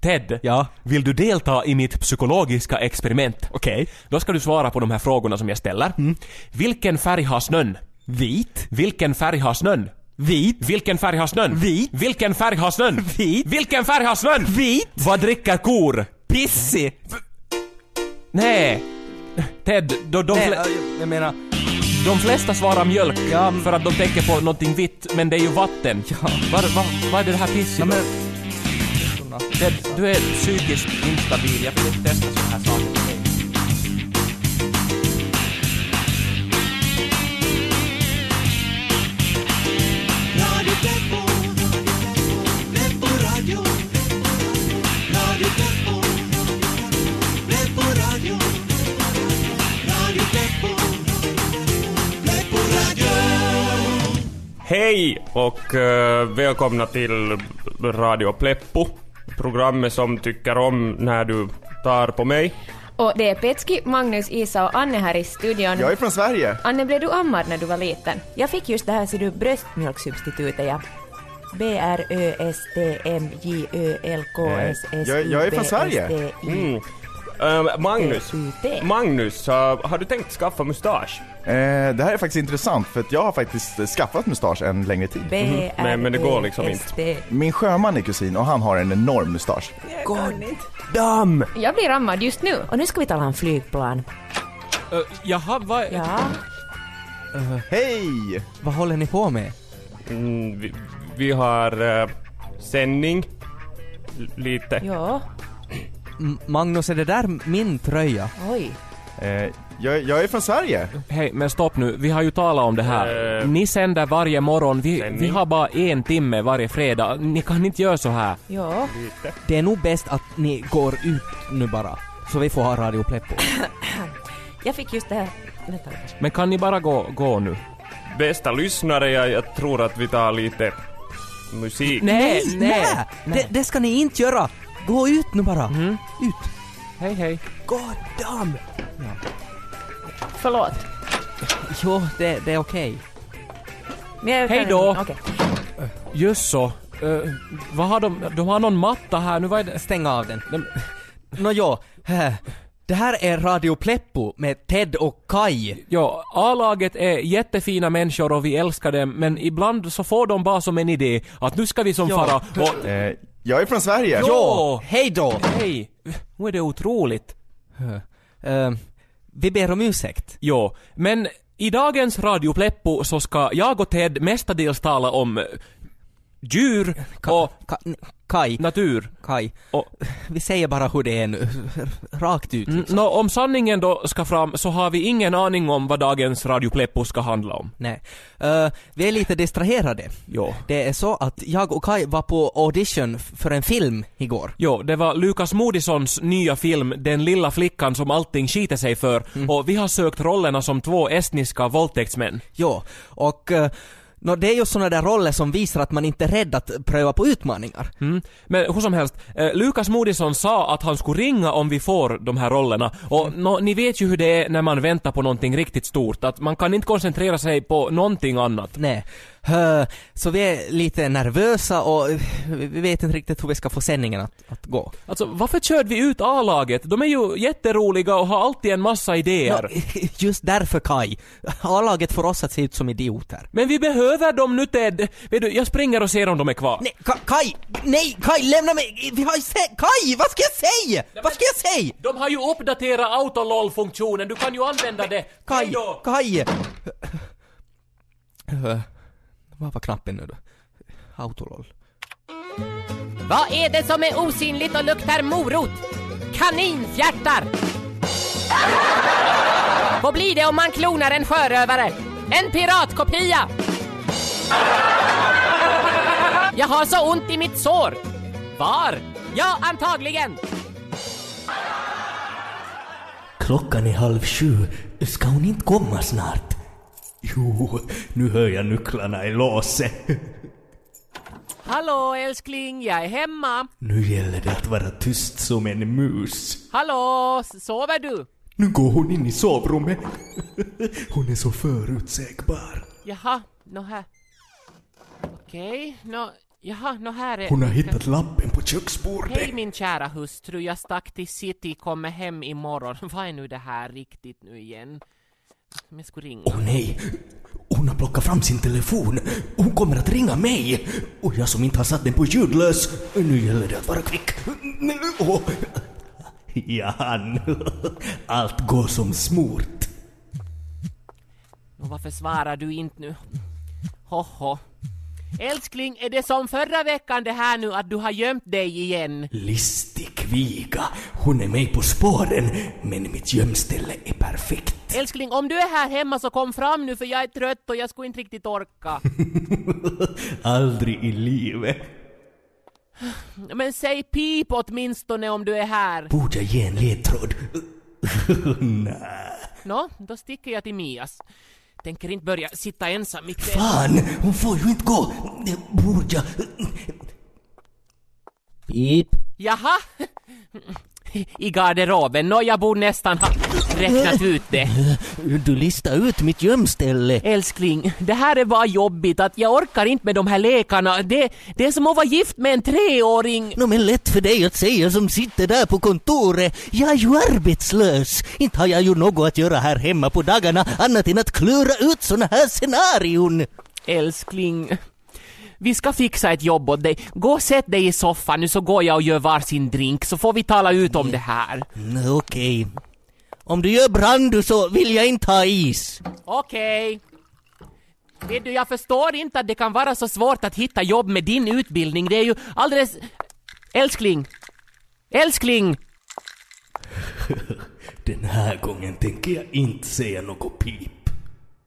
Ted, Ja. vill du delta i mitt psykologiska experiment? Okej. Då ska du svara på de här frågorna som jag ställer. Vilken färg har snön? Vit. Vilken färg har snön? Vit. Vilken färg har snön? Vit. Vilken färg har snön? Vit. Vilken färg har snön? Vit. Vad dricker kor? Pissig. Nej. Ted, då, de, Nej, jag, menar... de flesta svarar mjölk Ja, men- för att de tänker på någonting vitt, men det är ju vatten. Ja. Vad vad vad är det här pisset Ja, då? Men... Ted, du är psykiskt instabil, jag vill inte testa sådana här saker med dig. Hej och uh, välkomna till Radio Pleppo. Programmet som tycker om när du tar på mig. Och det är Petski, Magnus, Isa och Anne här i studion. Jag är från Sverige. Anne, blev du ammad när du var liten? Jag fick just det här ser du bröstmjölksubstitutet ja. B-R-Ö-S-T-M-J-Ö-L-K-S-S-U-B-S-T-I. Jag- jag är från Sverige. Mm. Eh, Magnus. Magnus, har du tänkt skaffa mustasch? Eh, det här är faktiskt intressant för att jag har faktiskt eh, skaffat mustasch en längre tid. Men- men det går liksom inte. Min sjöman är kusin och han har en enorm mustasch. Dam! Jag blir ammad just nu. Och nu ska vi tala om flygplan. Uh, jaha, vad... Ja, Hej! Vad håller ni på med? Mm, vi, vi har uh, sändning. L- lite. ja, M- Magnus, är det där min tröja? oj. Eh, jag, jag är från Sverige. Hej, men stopp nu. Vi har ju talat om det här. Eh. Ni sänder varje morgon. Vi, Sändning. vi har bara en timme varje fredag. Ni kan inte göra så här. Ja, Det är nog bäst att ni går ut nu bara. Så vi får ha Radio Pleppo. jag fick just det här. Vänta lite. Men kan ni bara gå, gå nu? Bästa lyssnare, jag, jag tror att vi tar lite musik. Nej, nej. Det, det ska ni inte göra! Gå ut nu bara! Mm. Ut! Hej, hej. God damn! Förlåt. Jo, det, det är okej. Jag- Hej då. Okej. Just så. Uh, vad har de? De har någon matta här. Nu vad är det? Stäng av den. Nåjo, äh, det här är Radio Pleppo med Ted och Kai. Ja, A-laget är jättefina människor och vi älskar dem, men ibland så får de bara som en idé att nu ska vi som Ja. fara och... Eh, jag är från Sverige. Jo! Hej då! Hej! Nu är det otroligt. Eh, vi ber om ursäkt. Jo, men i dagens Radio Pleppo så ska jag och Ted mestadels tala om djur och Ka- Kai, natur. Kai. Och, Vi säger bara hur det är nu. Rakt ut mm, liksom. nå, om sanningen då ska fram så har vi ingen aning om vad dagens Radio Pleppo ska handla om. Nej. Eh, vi är lite distraherade. Jo. Det är så att jag och Kai var på audition för en film igår. Jo, det var Lukas Moodyssons nya film Den lilla flickan som allting skiter sig för och vi har sökt rollerna som två estniska våldtäktsmän. Jo, och uh, no, det är ju såna där roller som visar att man inte är rädd att pröva på utmaningar. Mm. Men hur som helst, eh, Lukas Moodysson sa att han skulle ringa om vi får de här rollerna. Och nå, ni vet ju hur det är när man väntar på någonting riktigt stort, att man kan inte koncentrera sig på någonting annat. Nej. Så vi är lite nervösa och vi vet inte riktigt hur vi ska få sändningen att, att gå. Alltså, varför körde vi ut A-laget? De är ju jätteroliga och har alltid en massa idéer. Nå, just därför Kai. A-laget får oss att se ut som idioter. Men vi behöver dem nu Ted! Vet du, jag springer och ser om de är kvar. Nej, Ka- Kai! Nej, Kai, lämna mig! Vi har ju. Kai, vad ska jag säga? Vad ska jag säga? De har ju uppdaterat autololl-funktionen, du kan ju använda det. Kai! Kai! Vad var knappen nu då? Autololl. Vad är det som är osynligt och luktar morot? Kaninfjärtar! Vad blir det om man klonar en sjörövare? En piratkopia! Jag har så ont i mitt sår. Var? Ja, antagligen. Klockan är halv sju. Ska hon inte komma snart? Jo, nu hör jag nycklarna i låset. Hallå älskling, jag är hemma. Nu gäller det att vara tyst som en mus. Hallå, sover du? Nu går hon in i sovrummet. Hon är så förutsägbar. Jaha, nå här. Okej, nå, Jaha, nå här är... Hon har hittat lappen på köksbordet. Hej min kära hustru, jag stack till city, kommer hem imorgon. Vad är nu det här riktigt nu igen? Om jag skulle ringa. Åh nej! Hon har plockat fram sin telefon. Hon kommer att ringa mig. Och jag som inte har satt den på ljudlös. Nu gäller det att vara kvick. Åh. Ja, nu. Allt går som smort. Och varför svarar du inte nu? Hoho. Älskling, är det som förra veckan det här nu att du har gömt dig igen? Listig kviga. Hon är med på spåren. Men mitt gömställe är perfekt. Älskling, om du är här hemma så kom fram nu för jag är trött och jag skulle inte riktigt orka. Aldrig i livet. Men säg pip åtminstone om du är här. Borde jag ge en ledtråd? Nej. Nå, då sticker jag till Mias. Tänker inte börja sitta ensam i... Fan, hon får ju inte gå. Det borde jag... Pip. Jaha? I garderoben? Nå, jag borde nästan ha räknat ut det. Du listar ut mitt gömställe. Älskling, det här är bara jobbigt att jag orkar inte med de här lekarna. Det, det är som att vara gift med en treåring. Nå men lätt för dig att säga som sitter där på kontoret. Jag är ju arbetslös. Inte har jag ju något att göra här hemma på dagarna annat än att klura ut såna här scenarion. Älskling, vi ska fixa ett jobb åt dig. Gå och sätt dig i soffan nu så går jag och gör varsin drink så får vi tala ut om det här. Mm, Okej. Om du gör brandu så vill jag inte ha is. Okej. Vet du, jag förstår inte att det kan vara så svårt att hitta jobb med din utbildning. Det är ju alldeles... Älskling! Älskling! Den här gången tänker jag inte säga något pip.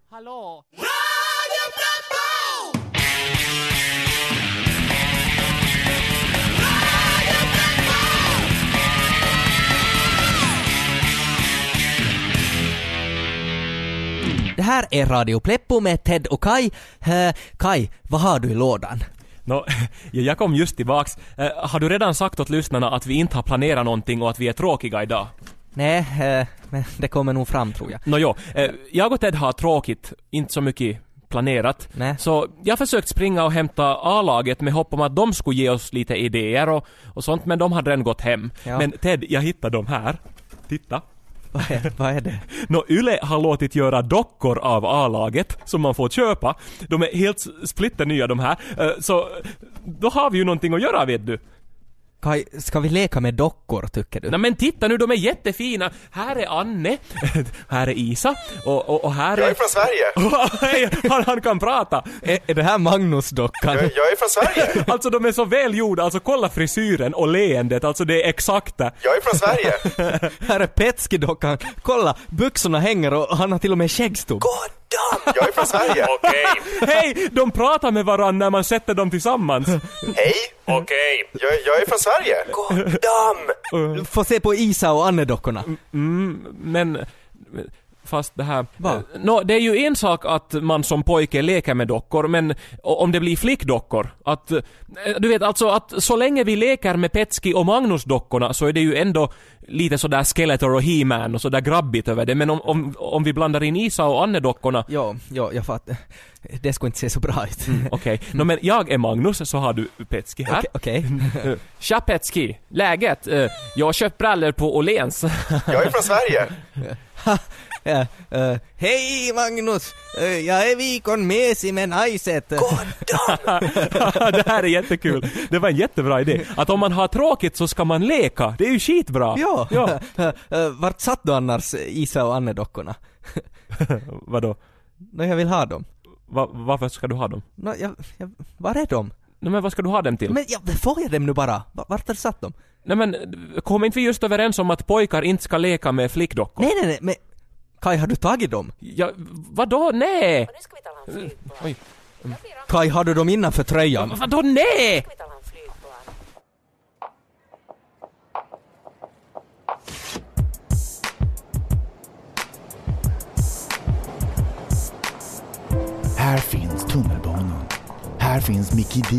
Hallå? Det här är Radio Pleppo med Ted och Kai. Eh, Kai, vad har du i lådan? Ja, jag kom just tillbaks. Eh, har du redan sagt åt lyssnarna att vi inte har planerat någonting och att vi är tråkiga idag? Nej, eh, men det kommer nog fram tror jag. Nåjo, eh, jag och Ted har tråkigt, inte så mycket planerat. Nej. Så jag försökt springa och hämta A-laget med hopp om att de skulle ge oss lite idéer och, och sånt, men de hade redan gått hem. Ja. Men Ted, jag hittade dem här. Titta. Vad är, vad är det? Nå, Yle har låtit göra dockor av A-laget som man får köpa. De är helt splitternya de här. Eh, så då har vi ju någonting att göra vet du. Kai, ska vi leka med dockor tycker du? Nej men titta nu, de är jättefina. Här är Anne, här är Isa och, och, och här Jag är är... från Sverige! Hej, han, han kan prata! Är, är det här Magnus-dockan? Jag, jag är från Sverige! Alltså de är så välgjorda, alltså kolla frisyren och leendet, alltså det är exakta. Jag är från Sverige! här är Petski-dockan. Kolla, byxorna hänger och han har till och med skäggstubb. Jag är från Sverige! Okej, Hej! De pratar med varandra när man sätter dem tillsammans. Hej! okej. Jag, jag är från Sverige! Få se på Isa och Anne-dockorna. Mm, men... Fast det här... Va? Nå, det är ju en sak att man som pojke leker med dockor, men om det blir flickdockor, att... eh, Du vet alltså att så länge vi leker med Petski och Magnus-dockorna så är det ju ändå lite sådär Skeletor och He-Man och sådär grabbigt över det, men om, om, om vi blandar in Isa och Anne-dockorna Ja, ja, jag fattar. Det skulle inte se så bra ut. Okej, Nå, men jag är Magnus så har du Petski här. Okej. Eh, Tja Petski, läget? Eh, Jag har köpt brallor på Åhléns. Jag är från Sverige! Ja, eh, Hej Magnus! Eh, jag är Vikon Mesi med Naiset. det här är jättekul. Det var en jättebra idé. Att om man har tråkigt så ska man leka. Det är ju skitbra. Ja! ja. Eh, Vart satt du annars Isa och Anne-dockorna? Vadå? Nå, jag vill ha dem. Va, varför ska du ha dem? Nå, jag, jag, var är de? Nej men vad ska du ha dem till? Men ja, får jag dem nu bara? Va- Vart har du satt dem? Nej men, kom inte vi just överens om att pojkar inte ska leka med flickdockor? Nej, nej, nej, men... Kai, har du tagit dem? Ja, vadå? Nej! Nu ska vi tala om flygplan. Oj. Kai, har du dem innanför tröjan? Vadå nej? Här finns tunnelbanan. Här finns Mickey D.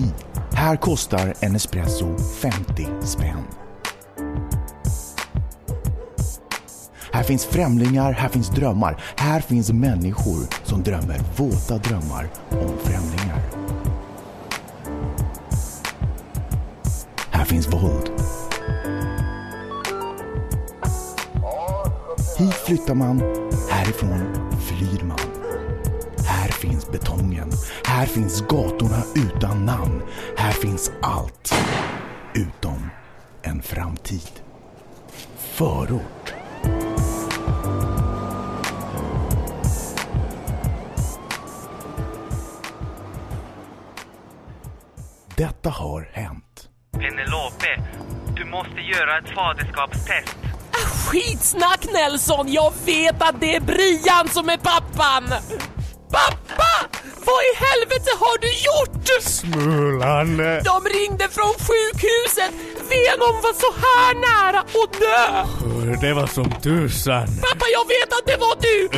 Här kostar en espresso 50 spänn. Här finns främlingar, här finns drömmar. Här finns människor som drömmer våta drömmar om främlingar. Här finns våld. Hit flyttar man, härifrån flyr man. Här finns betongen, här finns gatorna utan namn. Här finns allt, utom en framtid. Förort. Detta har hänt. Penelope, du måste göra ett faderskapstest. Skitsnack Nelson! Jag vet att det är Brian som är pappan! Pappa! Vad i helvete har du gjort? Smulan. De ringde från sjukhuset! Venom var så här nära att dö! Det var som tusan. Pappa, jag vet att det var du!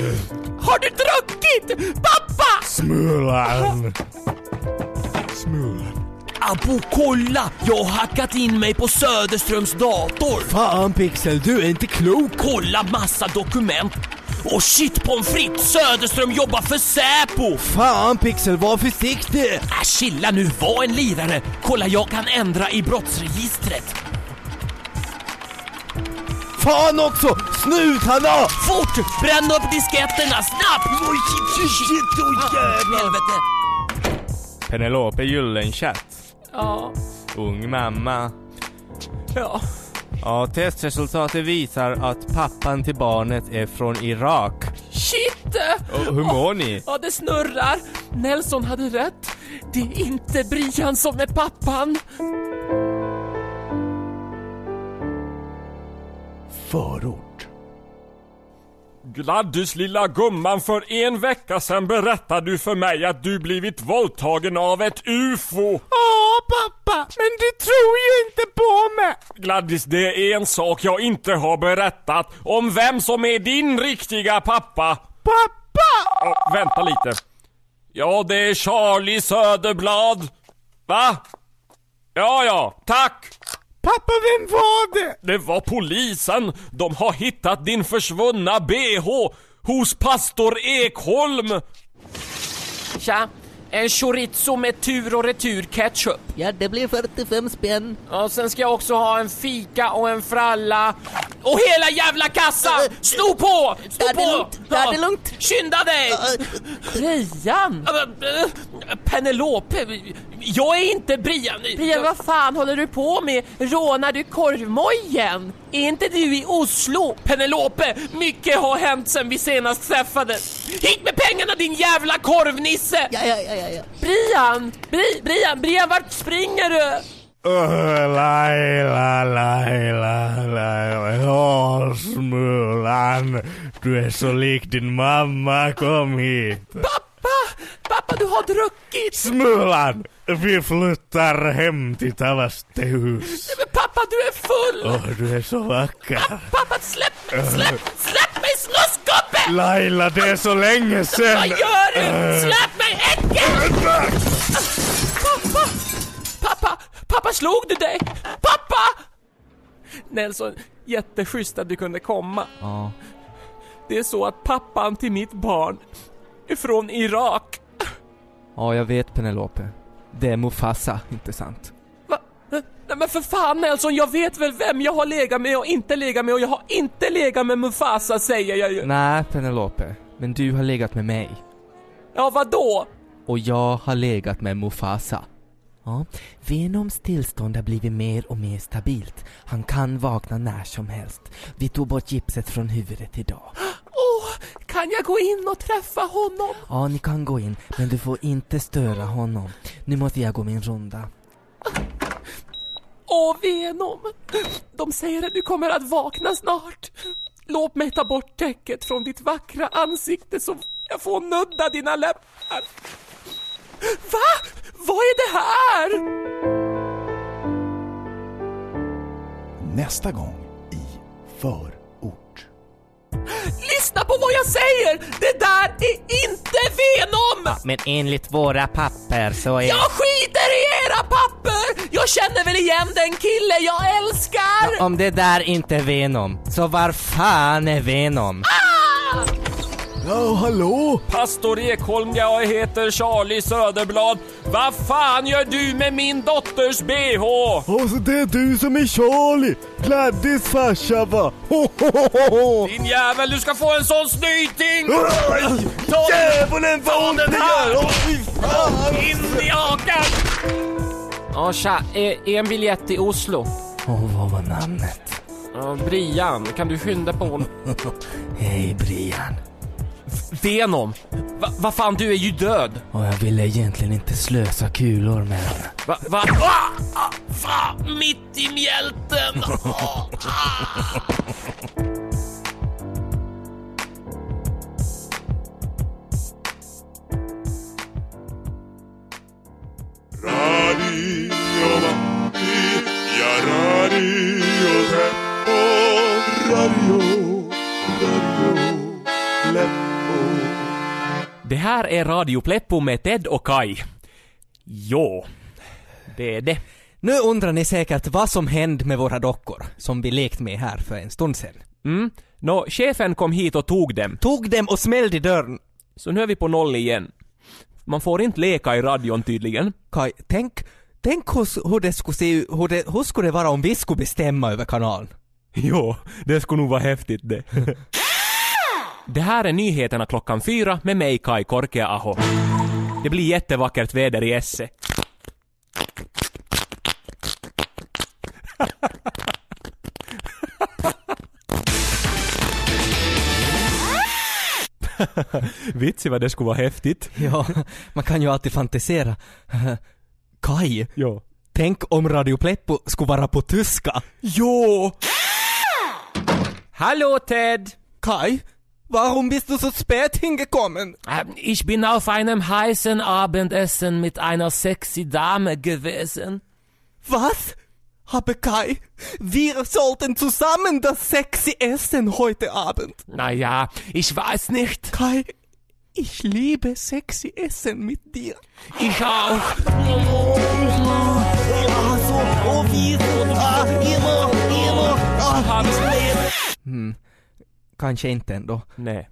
Har du druckit? Pappa! Smulan. Smulan. Abo, kolla! Jag har hackat in mig på Söderströms dator. Fan Pixel, du är inte klok! Kolla massa dokument. Och shit pommes frites, Söderström jobbar för Säpo! Fan Pixel, var försiktig! Äh, chilla nu, var en lirare. Kolla, jag kan ändra i brottsregistret. Fan också! Snut Hanna! Fort! Bränn upp disketterna, snabbt! Oj, shit, shit, shit, oj jävlar! Helvete. Penelope Gyllenchatt. Ja, Ung mamma. ja. Ja, testresultatet visar att pappan till barnet är från Irak. Shit! Och hur mår ni? Ja, det snurrar. Nelson hade rätt. Det är inte Brian som är pappan. Förort. Gladys lilla gumman, för en vecka sedan berättade du för mig att du blivit våldtagen av ett UFO. Ja, pappa, men du tror ju inte på mig. Gladys, det är en sak jag inte har berättat om vem som är din riktiga pappa. Pappa! Ja, vänta lite. Ja, det är Charlie Söderblad. Va? Ja, ja, tack. Pappa, vem var det? Det var polisen. De har hittat din försvunna bh hos pastor Ekholm. Tja, en chorizo med tur och retur ketchup. Ja, det blir 45 spänn. Och sen ska jag också ha en fika och en fralla. Och hela jävla kassan! Sno på! Sno Ta det på! lugnt, ta det lugnt. Skynda dig! Brian! Penelope, jag är inte Brian. Brian, vad fan håller du på med? Rånar du korvmojen? Är inte du i Oslo? Penelope, mycket har hänt sen vi senast träffades. Hit med pengarna din jävla korvnisse! Ja, ja, ja, ja, ja. Brian! Bri, Brian, Brian, vart springer du? Åh, Laila, Laila, Laila. Smulan. Du är så lik din mamma. Kom hit. Pappa! Pappa, du har druckit! Smulan! Vi flyttar hem till Tavastehus. Men pappa, du är full! Åh, du är så vacker. Pappa, släpp mig! Släpp, släpp mig, snuskgubbe! Laila, det är så länge sen. Vad gör du? Släpp mig, äckel! Pappa! Pappa! Pappa, slog du dig? Pappa! Nelson, jätteschysst att du kunde komma. Ja. Det är så att pappan till mitt barn är från Irak. Ja, jag vet Penelope. Det är Mufasa, inte sant? Va? Nej men för fan Nelson, jag vet väl vem jag har legat med och inte legat med och jag har inte legat med Mufasa säger jag ju. Nej, Penelope. Men du har legat med mig. Ja, vad då? Och jag har legat med Mufasa. Ja, Venoms tillstånd har blivit mer och mer stabilt. Han kan vakna när som helst. Vi tog bort gipset från huvudet idag. Kan jag gå in och träffa honom? Ja, ni kan gå in, men du får inte störa honom. Nu måste jag gå min runda. Åh, Venom! De säger att du kommer att vakna snart. Låt mig ta bort täcket från ditt vackra ansikte så jag får nudda dina läppar. Va? Vad är det här? Nästa gång i Förort. Lyssna på vad jag säger! Det där är inte Venom! Men enligt våra papper så är... Jag skiter i era papper! Jag känner väl igen den kille jag älskar! Om det där inte är Venom, så var fan är Venom? Ah! Ja, hallå? Pastor Ekholm, jag heter Charlie Söderblad. Vad fan gör du med min dotters bh? Alltså det är du som är Charlie! Gladdys farsa va? Ho, ho, ho, ho. Din jävel, du ska få en sån snyting! Aj, Ta- Djävulen vad ont den det här. gör! Åh, fy fan! In i hakan! Ja, tja, en biljett till Oslo. Och vad var namnet? Ja, Brian, kan du skynda på honom? Hej Brian. Venom! Va, vad fan, du är ju död! Och jag ville egentligen inte slösa kulor med henne. Va? va? Ah, ah, fan, mitt i mjälten! Ah, ah. Radio ja. Radio, Radio Det här är Radio Pleppo med Ted och Kai. Jo, det är det. Nu undrar ni säkert vad som hände med våra dockor, som vi lekt med här för en stund sedan. Mm. Nå, chefen kom hit och tog dem. Tog dem och smällde i dörren. Så nu är vi på noll igen. Man får inte leka i radion tydligen. Kai, tänk, tänk hur, hur det skulle se hur, det, hur skulle det vara om vi skulle bestämma över kanalen? Jo, det skulle nog vara häftigt det. det här är nyheterna klockan fyra med mig Kai Korkea-aho. Det blir jättevackert väder i Esse. Vitsi vad det skulle vara häftigt. Ja, man kan ju alltid fantisera. Kai, Jo. tänk om Radio Pleppo skulle vara på tyska. Jo! Hallå Ted! Kai, warum bist du so spät hingekommen? Äh, Ich bin auf einem heißen Abendessen mit einer sexy Dame gewesen. Was? Aber Kai, wir sollten zusammen das sexy essen heute Abend. Naja, ich weiß nicht. Kai, ich liebe sexy Essen mit dir. Ich auch. Also, kanske inte ändå. Nej,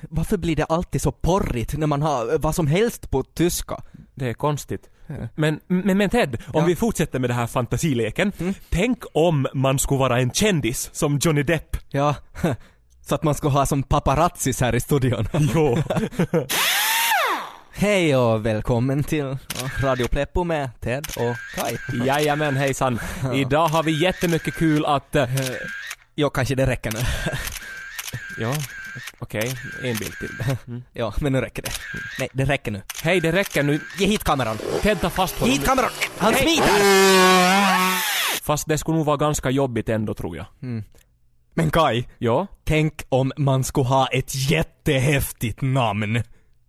Varför blir det alltid så porrigt när man har vad som helst på tyska? det är konstigt. Men, men, men Ted, om Ja. vi fortsätter med den här fantasileken. Tänk om man skulle vara en kändis som Johnny Depp. Ja, så att man ska ha som paparazzis här i studion. Jo. Hej och välkommen till Radio Pleppo med Ted och Kai. Jajamän hejsan. Idag har vi jättemycket kul att... eh, Ja, kanske det räcker nu. Ja, okej. En bild till. Mm. Ja, men nu räcker det. Nej, det räcker nu. Hej, det räcker nu. Ge hit kameran. Ted, ta fast honom. Hit kameran! Han Hej. smiter! Fast det skulle nog vara ganska jobbigt ändå tror jag. Men Kai, Ja, tänk om man skulle ha ett jättehäftigt namn.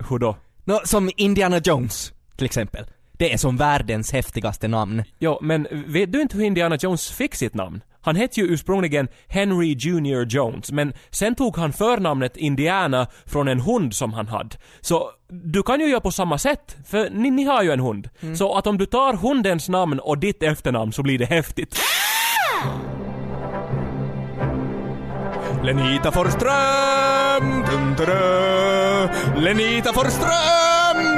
hur då? Nå, som Indiana Jones, till exempel. Det är som världens häftigaste namn. Ja, men vet du inte hur Indiana Jones fick sitt namn? Han hette ju ursprungligen Henry Junior Jones, men sen tog han förnamnet Indiana från en hund som han hade. Så du kan ju göra på samma sätt, för ni, ni har ju en hund. Så att om du tar hundens namn och ditt efternamn så blir det häftigt. Lenita Forsström, dun, dun, dun. Lenita Forsström,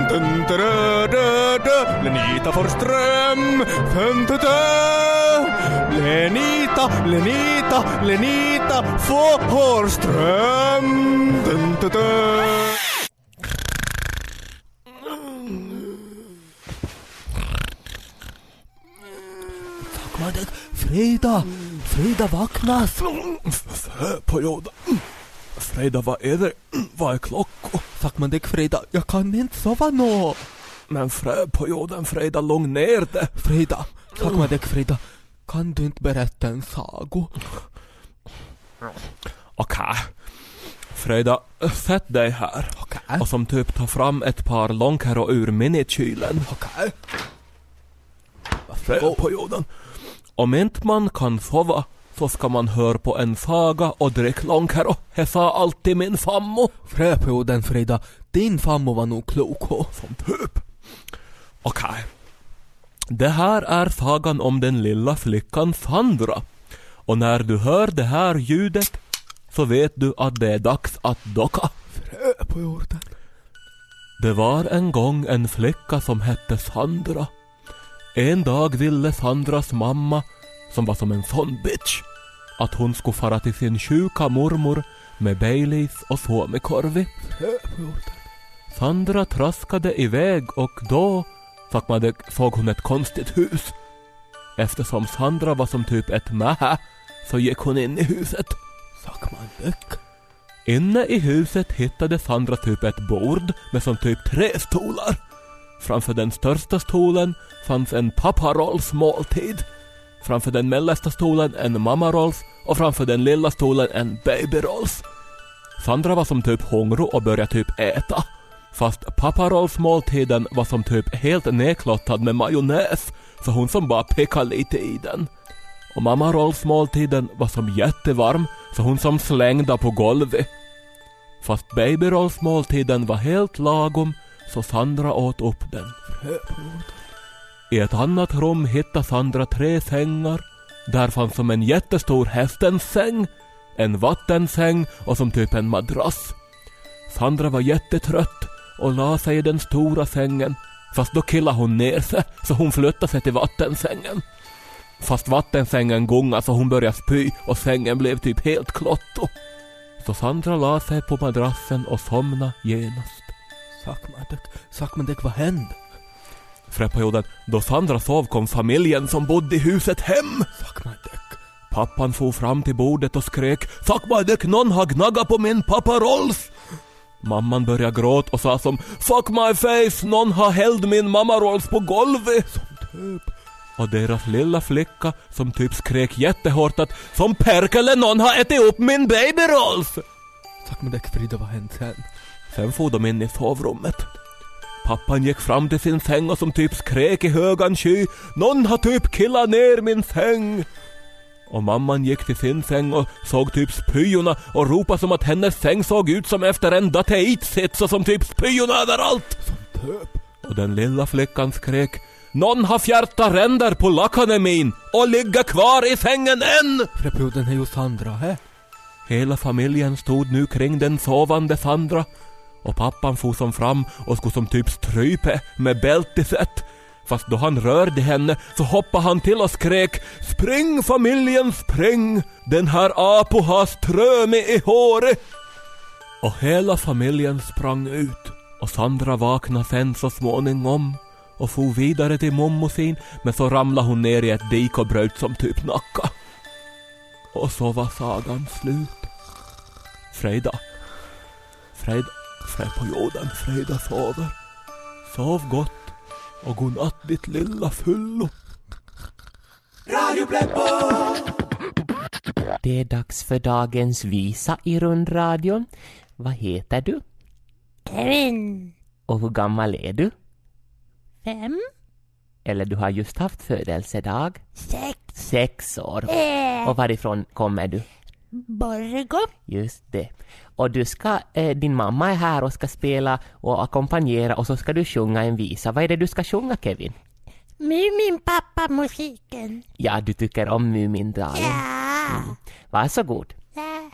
dun, dun, dun. Lenita dun, dun. Lenita, Lenita, Lenita Forsström, dun, dun, dun. Frida, Frida vakna! På jobb. Freda, vad är det? Vad är klockan? Tack man dig Frida, jag kan inte sova nå. Men frö på jorden, Freda, lugn ner det. Frida, tack man dig Frida, kan du inte berätta en sago? Okej. Freda, sätt dig här. Okej. Och som typ tar fram ett par långkärror ur minikylen. Okej. Frö på jorden. Om inte man kan sova så ska man höra på en saga och dricka långkärror. Det sa alltid min fammo. Fröperioden Frida, din fammo var nog klok ho. Som typ. Okej. Det här är sagan om den lilla flickan Sandra. Och när du hör det här ljudet så vet du att det är dags att docka. på jorden. Det var en gång en flicka som hette Sandra. En dag ville Sandras mamma, som var som en sån bitch, att hon skulle fara till sin sjuka mormor med Baileys och Suomikorvi. Sandra traskade iväg och då såg, hon ett konstigt hus. Eftersom Sandra var som typ ett mähä så gick hon in i huset. Inne i huset hittade Sandra typ ett bord med som typ tre stolar. Framför den största stolen fanns en papparolls måltid. Framför den mellersta stolen en mamma Rolf och framför den lilla stolen en baby Rolf. Sandra var som typ hungrig och började typ äta. Fast pappa Rolfs måltiden var som typ helt nedklottad med majonnäs så hon som bara pickade lite i den. Och mamma Rolfs måltiden var som jättevarm så hon som slängde på golvet. Fast baby Rolfs måltiden var helt lagom så Sandra åt upp den. I ett annat rum hittade Sandra tre sängar. Där fanns som en jättestor hästens säng, en vattensäng och som typ en madrass. Sandra var jättetrött och la sig i den stora sängen fast då killade hon ner sig så hon flyttade sig till vattensängen. Fast vattensängen gungade så hon började spy och sängen blev typ helt klotto. Så Sandra la sig på madrassen och somnade genast. Sak man dök. Sak vad hände? För perioden då Sandra sov kom familjen som bodde i huset hem. Sak man dök. Pappan for fram till bordet och skrek Fuck någon har gnaggat på min pappa Rolf! Mamman började gråta och sa som Fuck my face, någon har hällt min mamma Rolf på golvet! Som typ. Och deras lilla flicka som typ skrek jättehårt att Som perkele någon har ätit upp min baby Rolf! Sak man dök, Frida, vad hände sen? Sen for de in i sovrummet. Pappan gick fram till sin säng och som typ skrek i högan sky Någon har typ killat ner min säng! Och mamman gick till sin säng och såg typ spyorna och ropade som att hennes säng såg ut som efter en dateitsits och som typ spyorna överallt! Som. Och den lilla flickan skrek Någon har fjärtat ränder på lakanen min och ligger kvar i sängen än! Perioden är ju Sandra, hä? Hela familjen stod nu kring den sovande Sandra och pappan for som fram och skulle som typ strype med bältiset. Fast då han rörde henne så hoppade han till och skrek Spring familjen spring! Den här Apo har ströme i håret! Och hela familjen sprang ut och Sandra vaknade sen så småningom och for vidare till mommo sin men så ramlade hon ner i ett dik och bröt som typ nacka. Och så var sagan slut. Freda. Freda. Fred på jorden, Freda sover. Sov gott och godnatt ditt lilla fyllo. Det är dags för dagens visa i rundradion. Vad heter du? Kevin. Och hur gammal är du? Fem. Eller du har just haft födelsedag? Sex. Sex år. Eh. Och varifrån kommer du? Borgå. Just det. Och du ska, eh, din mamma är här och ska spela och ackompanjera och så ska du sjunga en visa. Vad är det du ska sjunga Kevin? Mumin pappa musiken. Ja, du tycker om Mumindalen. Ja. Varsågod. Ja.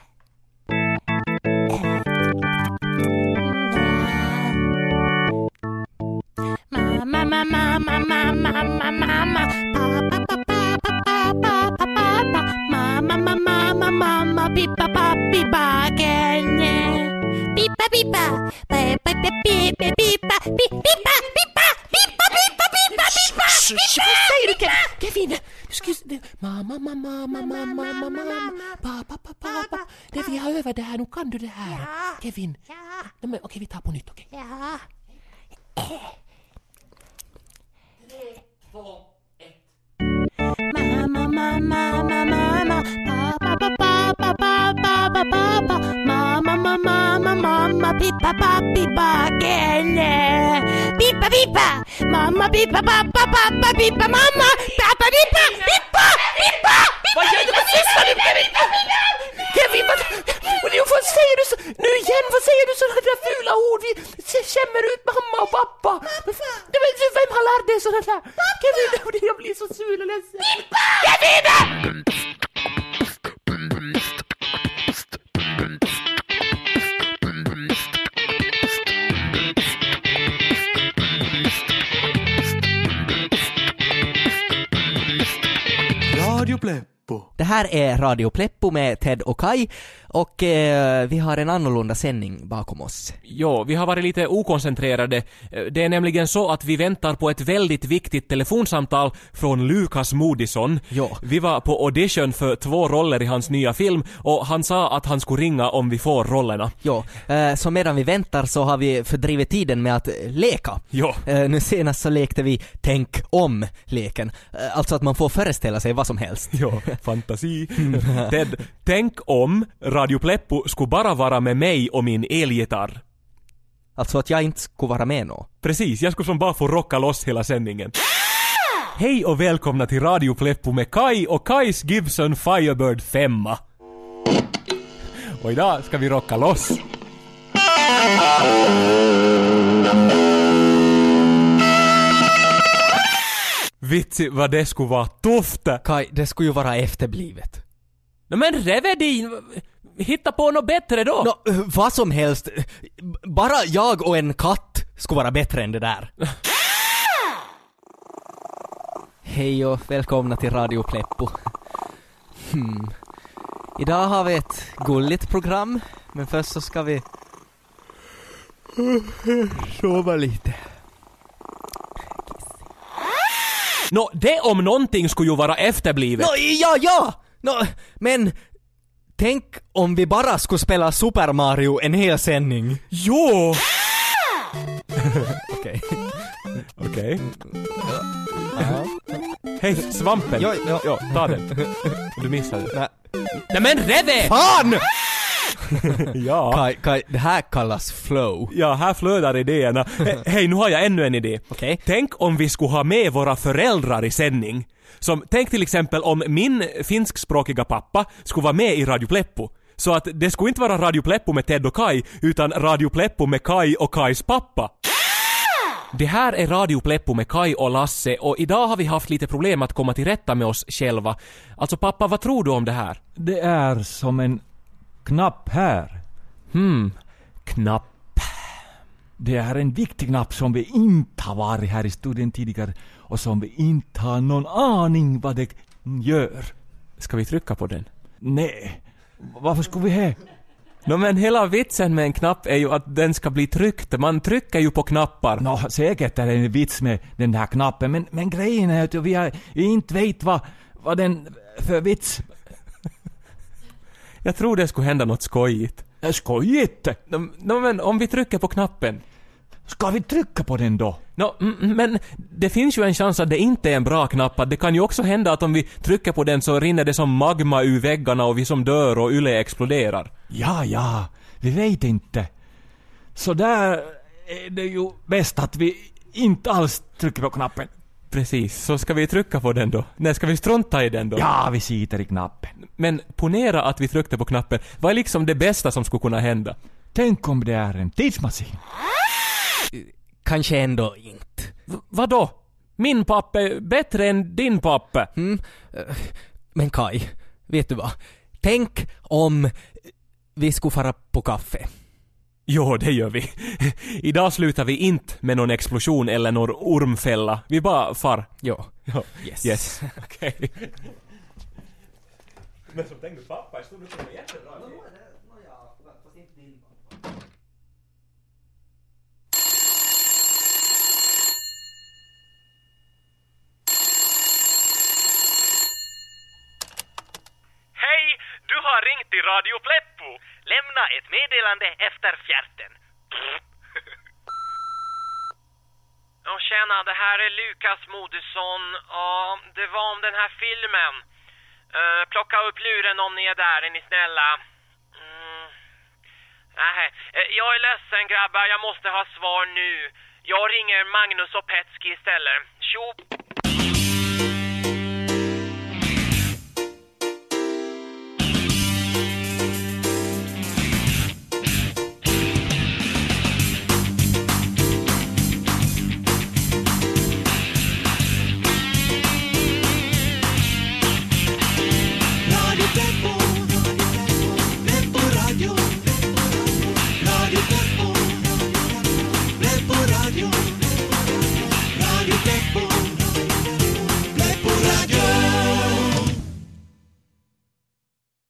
Mamma, mamma, mamma, mamma, mamma. Pappa, pappa, pappa, pappa, pappa. Mamma, mamma, mamma, mamma, pippa, pappi, baken. Pippa. Pippa, pippa, pippa, pippa, pippa, pippa, pippa, pippa, pippa, pippa. Vad säger du Kevin? Du ska ju... Mamma, mamma, mamma, mamma, mamma, pappa, pappa, pappa. Det vi har övat det här, nu kan du det här. Kevin. Nej, men okej, vi tar på nytt, okej? Ja. Mamma, mamma, mamma, mamma, pappa, pappa, pappa, pappa, pappa, mamma, mamma, mamma, pippa, pappi, baken. Pippa, pippa, mamma, pippa, pappa, pappa, pippa, mamma, pappa, pippa, pippa, pippa. Vad gör du? Vad sysslar du med? Kevin, vad... Säger du så... Nu igen, vad säger du sådana där fula ord? Vi skämmer ut mamma och pappa. Men, men, vem har lärt dig sådana där? Kevin, jag blir så sur och ledsen. Kevin! Radio Pleppo. Det här är Radio Pleppo med Ted och Kai och eh, vi har en annorlunda sändning bakom oss. Jo, vi har varit lite okoncentrerade. Eh, Det är nämligen så att vi väntar på ett väldigt viktigt telefonsamtal från Lukas Moodysson. Ja. Vi var på audition för två roller i hans nya film och han sa att han skulle ringa om vi får rollerna. Ja, eh, så medan vi väntar så har vi fördrivit tiden med att leka. Ja. Eh, nu senast så lekte vi Tänk om-leken. Eh, alltså att man får föreställa sig vad som helst. Ja, fantasi. Ted, tänk om Radio Pleppo skulle bara vara med mig och min elgitarr. Alltså att jag inte skulle vara med nå. Precis, jag skulle som bara få rocka loss hela sändningen. Hej och välkomna till Radio Pleppo med Kai och Kais Gibson Firebird 5. Och idag ska vi rocka loss. Vitsi vad det skulle vara tufft! Kai, det skulle ju vara efterblivet. No, men Revedin, hitta på något bättre då! Nå, eh, vad som helst. Bara jag och en katt skulle vara bättre än det där. Hej och välkomna till Radio Pleppo. Hmm. Idag har vi ett gulligt program, men först så ska vi sova lite. Nå, det om någonting skulle ju vara efterblivet. Nå, ja, ja! Nå, men tänk om vi bara skulle spela Super Mario en hel sändning. Jo! Okej. Okej. Hej, svampen! Ja, ja. ja, ta den. Du missade. Nej. Nej men Reve! Fan! Ja. Kai, Kai, det här kallas flow. Ja, här flödar idéerna. He- Hej, nu har jag ännu en idé. Okej. Tänk om vi skulle ha med våra föräldrar i sändning. Som, tänk till exempel om min finskspråkiga pappa skulle vara med i Radio Pleppo. Så att det skulle inte vara Radio Pleppo med Ted och Kai, utan Radio Pleppo med Kai och Kais pappa. Det här är Radio Pleppo med Kai och Lasse och idag har vi haft lite problem att komma till rätta med oss själva. Alltså pappa, vad tror du om det här? Det är som en knapp här. Hmm, knapp. Det är en viktig knapp som vi inte har varit här i studion tidigare och som vi inte har någon aning vad det gör. Ska vi trycka på den? Nej. Varför skulle vi ha? Nå men hela vitsen med en knapp är ju att den ska bli tryckt. Man trycker ju på knappar. Nå, säkert är det en vits med den här knappen, men, men grejen är att vi har, inte vet vad, vad den för vits. Jag tror det skulle hända något skojigt. Är skojigt? Nå, nå men om vi trycker på knappen. Ska vi trycka på den då? Mm, men det finns ju en chans att det inte är en bra knapp. Att Det kan ju också hända att om vi trycker på den så rinner det som magma ur väggarna och vi som dör och Yle exploderar. Ja, ja, vi vet inte. Så där är det ju bäst att vi inte alls trycker på knappen. Precis, så ska vi trycka på den då? Nej, ska vi strunta i den då? Ja, vi sitter i knappen. Men ponera att vi tryckte på knappen. Vad är liksom det bästa som skulle kunna hända? Tänk om det är en tidsmaskin. Kanske ändå inte. V- vadå? Min pappa är bättre än din pappa? Mm. Men Kai, vet du vad? Tänk om vi skulle fara på kaffe. Jo, det gör vi. Idag slutar vi inte med någon explosion eller någon ormfälla. Vi bara far. Ja. Ja. Yes. Yes. Okej. Men som tänkte pappa, stod det som jättebra. Hej! Du har ringt till Radio Pleppo. Lämna ett meddelande efter fjärten. Ja, tjena, det här är Lukas Moodysson. Ja, det var om den här filmen. Uh, plocka upp luren om ni är där, är ni snälla? Mm. Nähä. Eh, jag är ledsen grabbar, jag måste ha svar nu. Jag ringer Magnus och Petski istället. Tjo!